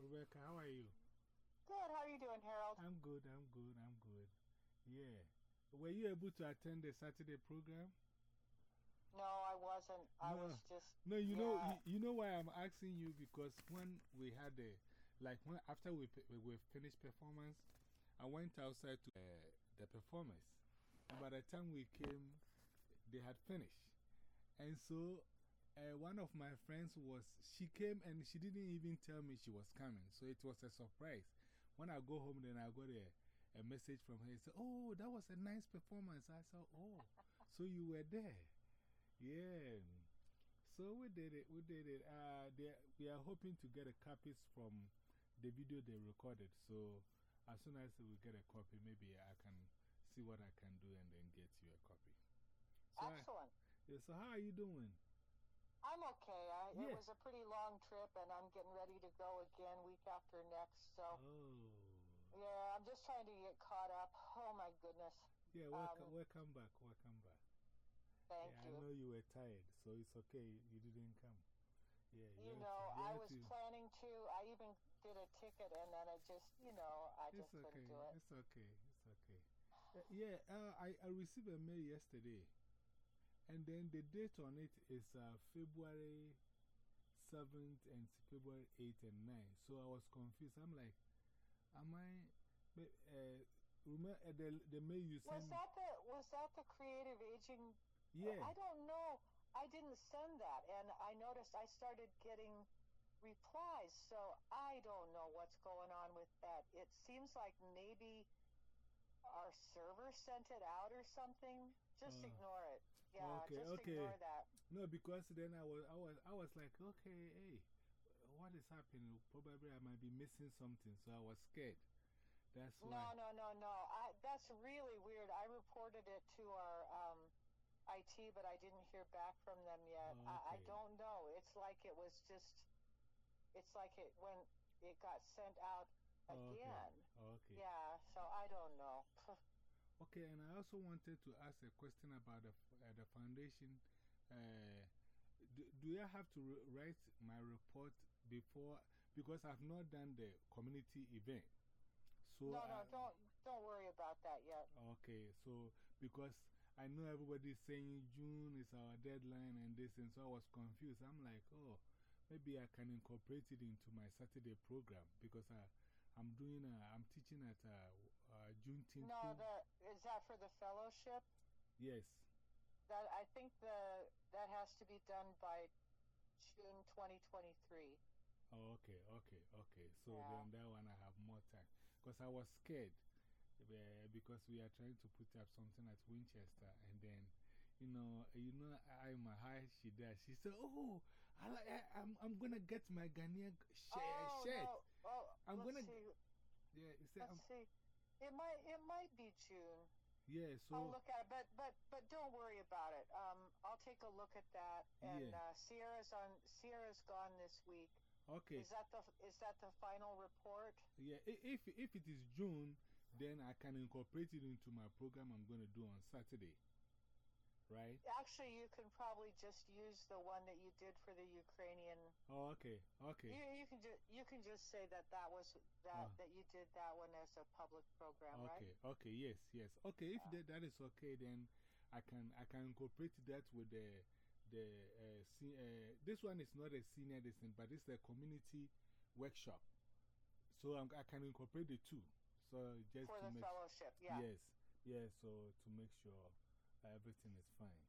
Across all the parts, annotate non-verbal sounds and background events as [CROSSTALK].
Rebecca, how are you? Good. How are you doing, Harold? I'm good, I'm good, I'm good. Yeah. Were you able to attend the Saturday program? No, I wasn't. I No. was just. No, you know, you, you know why I'm asking you? Because when we had the, like, when, after we, we finished performance, I went outside to uh, the performance. And by the time we came, they had finished. And so, uh, one of my friends was, she came and she didn't even tell me she was coming. So it was a surprise. When I go home, then I got a, a message from her. She said, Oh, that was a nice performance. I said, Oh, so you were there. Yeah. So we did it. We did it. Uh, they, we are hoping to get a copies from the video they recorded. So as soon as we get a copy, maybe I can see what I can do and then get you a copy. So, I- Excellent. yeah, so how are you doing? I'm okay. I, Yeah. It was a pretty long trip, and I'm getting ready to go again week after next. So, Oh. yeah, I'm just trying to get caught up. Oh, my goodness. Yeah, welcome, Um, welcome back. Welcome back. Thank yeah, I know you were tired, so it's okay. You didn't come. Yeah, You have know, to- you I was to- planning to. I even did a ticket, and then I just, you know, I It's just okay. couldn't do it. It's okay. It's okay. Uh, yeah, uh, I, I received a mail yesterday. And then the date on it is uh, February 7th and February 8th and 9th. So I was confused. I'm like, am I. Uh, remember uh, the, the mail you Was that the was that the creative aging? Yeah. I don't know. I didn't send that, and I noticed I started getting replies. So I don't know what's going on with that. It seems like maybe our server sent it out or something. Just Oh. ignore it. Yeah, Okay, just okay. ignore that. No, because then I was, I, was, I was like, okay, hey, what is happening? Probably I might be missing something. So I was scared. That's why. No, no, no, no. I, that's really weird. I reported it to our um, IT, but I didn't hear back from them yet. Oh, I, I don't know. It's like it was just. It's like it when it got sent out Oh, okay. again. Okay. Yeah. So I don't know. [LAUGHS] Okay, and I also wanted to ask a question about the, uh, the foundation. Uh, do, do I have to write my report before? Because I've not done the community event. So no, no, I- don't don't worry about that yet. Okay, so because I know everybody's saying June is our deadline and this, and so I was confused. I'm like, oh, maybe I can incorporate it into my Saturday program because I, I'm doing, a, I'm teaching at uh, uh, Juneteenth. No, the is that for the fellowship? Yes. That I think the that has to be done by June 2023. Oh, okay, okay, okay. So Yeah. then that one I have more time. Because I was scared. uh, because we are trying to put up something at Winchester. And then, you know, you know, I, my high, she does. She said, Oh, I, I, I'm, I'm going to get my Ghanaian sh oh, shirt. no. Oh, I'm let's gonna- see. Yeah, you say, Let's um, see. It might it might be June. yeah, so. I'll look at it, but but but don't worry about it. Um, I'll take a look at that. And Yeah. uh, Sierra's on. Sierra's gone this week. Okay. Is that the is that the final report? Yeah, if, if it is June, then I can incorporate it into my program I'm going to do on Saturday. Right? Actually, you can probably just use the one that you did for the Ukrainian. Oh, okay, okay. You, you can just you can just say that that was that Ah. that you did that one as a public program, right? Okay, okay, yes, yes. Okay, if that, that is okay, then I can, I can incorporate that with the, the uh, se uh, this one is not a senior edition, but it's a community workshop. So I'm, I can incorporate the two. So just For to the make fellowship, yeah. Yes, yes, so to make sure everything is fine.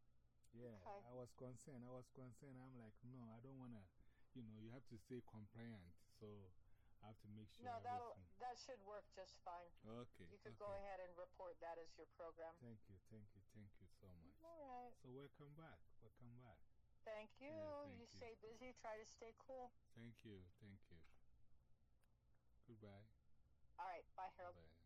Yeah, Okay. I was concerned. I was concerned. I'm like, no, I don't want to, you know, you have to stay compliant. So I have to make sure. No, that'll everything- that should work just fine. Okay. You could okay. go ahead and report that as your program. Thank you, thank you, thank you so much. All right. So, welcome back. Welcome back. Thank you. Yeah, thank you you. stay busy. Try to stay cool. Thank you, thank you. Goodbye. All right. Bye, Harold. Bye.